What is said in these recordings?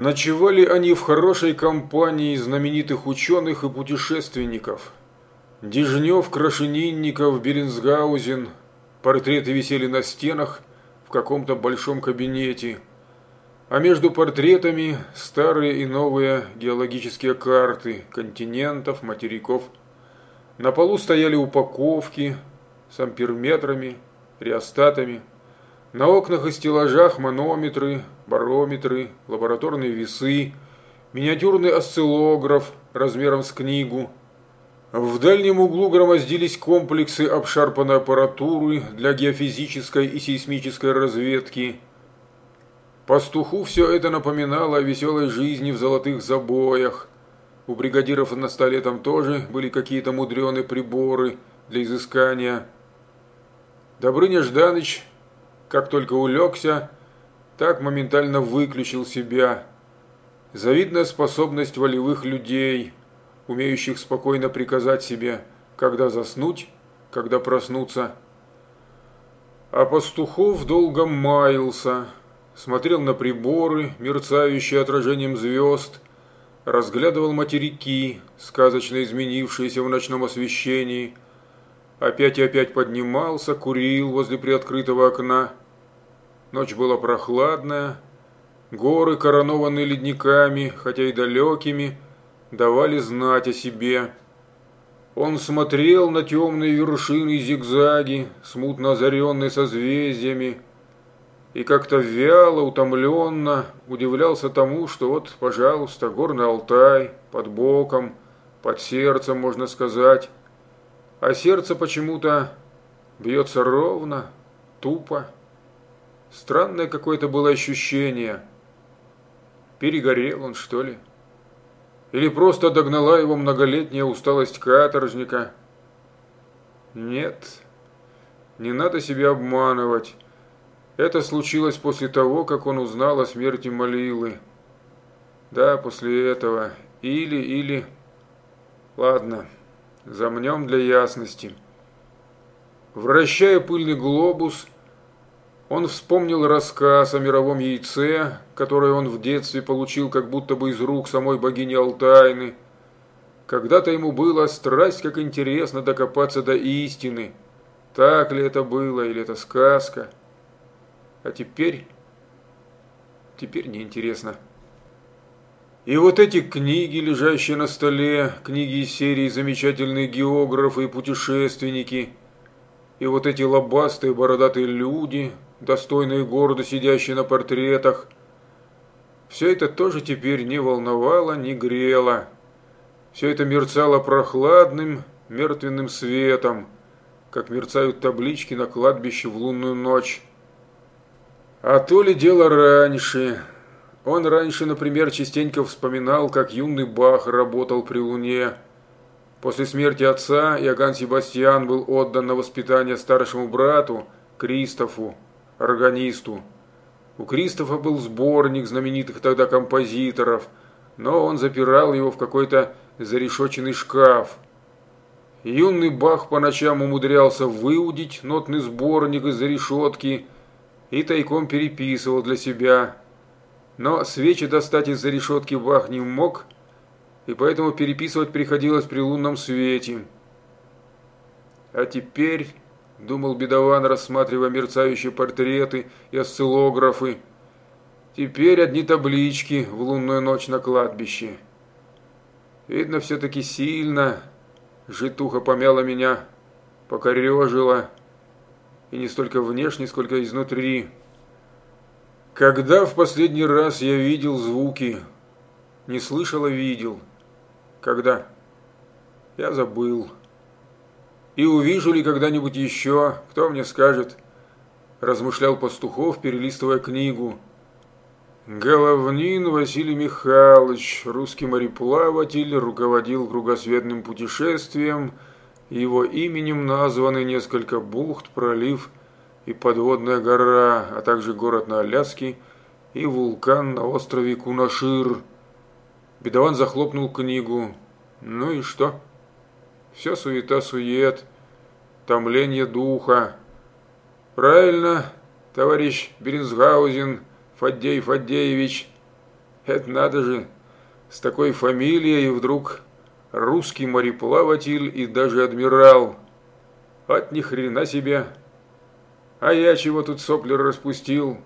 Ночевали они в хорошей компании знаменитых ученых и путешественников. Дежнев, Крашенинников, Беренсгаузен. Портреты висели на стенах в каком-то большом кабинете. А между портретами старые и новые геологические карты континентов, материков. На полу стояли упаковки с амперметрами, реостатами. На окнах и стеллажах манометры, барометры, лабораторные весы, миниатюрный осциллограф размером с книгу. В дальнем углу громоздились комплексы обшарпанной аппаратуры для геофизической и сейсмической разведки. Пастуху все это напоминало о веселой жизни в золотых забоях. У бригадиров на столе там тоже были какие-то мудреные приборы для изыскания. Добрыня Жданыч как только улегся, так моментально выключил себя. Завидная способность волевых людей, умеющих спокойно приказать себе, когда заснуть, когда проснуться. А пастухов долго маялся, смотрел на приборы, мерцающие отражением звезд, разглядывал материки, сказочно изменившиеся в ночном освещении – Опять и опять поднимался, курил возле приоткрытого окна. Ночь была прохладная. Горы, коронованные ледниками, хотя и далекими, давали знать о себе. Он смотрел на темные вершины зигзаги, смутно озаренные созвездиями, и как-то вяло, утомленно удивлялся тому, что вот, пожалуйста, горный Алтай, под боком, под сердцем, можно сказать, а сердце почему-то бьется ровно, тупо. Странное какое-то было ощущение. Перегорел он, что ли? Или просто догнала его многолетняя усталость каторжника? Нет, не надо себя обманывать. Это случилось после того, как он узнал о смерти Малилы. Да, после этого. Или, или... Ладно. Замнем для ясности. Вращая пыльный глобус, он вспомнил рассказ о мировом яйце, которое он в детстве получил как будто бы из рук самой богини Алтайны. Когда-то ему было страсть, как интересно докопаться до истины. Так ли это было, или это сказка? А теперь... Теперь неинтересно. И вот эти книги, лежащие на столе, книги из серии «Замечательные географы и путешественники», и вот эти лобастые бородатые люди, достойные города, сидящие на портретах, все это тоже теперь не волновало, не грело. Все это мерцало прохладным, мертвенным светом, как мерцают таблички на кладбище в лунную ночь. А то ли дело раньше – он раньше, например, частенько вспоминал, как юный Бах работал при Луне. После смерти отца Иоганн Себастьян был отдан на воспитание старшему брату Кристофу, органисту. У Кристофа был сборник знаменитых тогда композиторов, но он запирал его в какой-то зарешоченный шкаф. Юный Бах по ночам умудрялся выудить нотный сборник из-за решетки и тайком переписывал для себя – но свечи достать из-за решетки Бах не мог, и поэтому переписывать приходилось при лунном свете. А теперь, думал бедован, рассматривая мерцающие портреты и осциллографы, теперь одни таблички в лунную ночь на кладбище. Видно, все-таки сильно житуха помяла меня, покорежила, и не столько внешне, сколько изнутри. Когда в последний раз я видел звуки? Не слышал, а видел. Когда? Я забыл. И увижу ли когда-нибудь еще, кто мне скажет? Размышлял Пастухов, перелистывая книгу. Головнин Василий Михайлович, русский мореплаватель, руководил кругосветным путешествием. Его именем названы несколько бухт, пролив и подводная гора, а также город на Аляске и вулкан на острове Кунашир. Бедован захлопнул книгу. Ну и что? Все суета-сует, томление духа. Правильно, товарищ Беренсгаузен, Фаддей Фаддеевич. Это надо же, с такой фамилией вдруг русский мореплаватель и даже адмирал. От ни хрена себе. А я чего тут соплер распустил?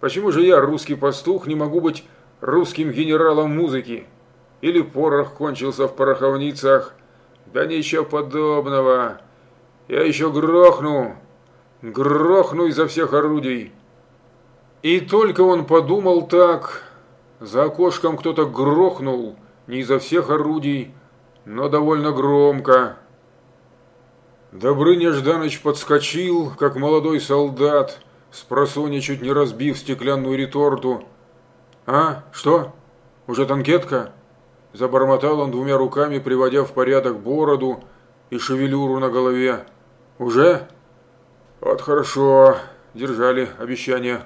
Почему же я, русский пастух, не могу быть русским генералом музыки? Или порох кончился в пороховницах? Да ничего подобного. Я еще грохну, грохну изо всех орудий. И только он подумал так, за окошком кто-то грохнул, не изо всех орудий, но довольно громко. Добрыня Жданыч подскочил, как молодой солдат, с просони чуть не разбив стеклянную реторту. «А, что? Уже танкетка?» Забормотал он двумя руками, приводя в порядок бороду и шевелюру на голове. «Уже?» «Вот хорошо, держали обещание».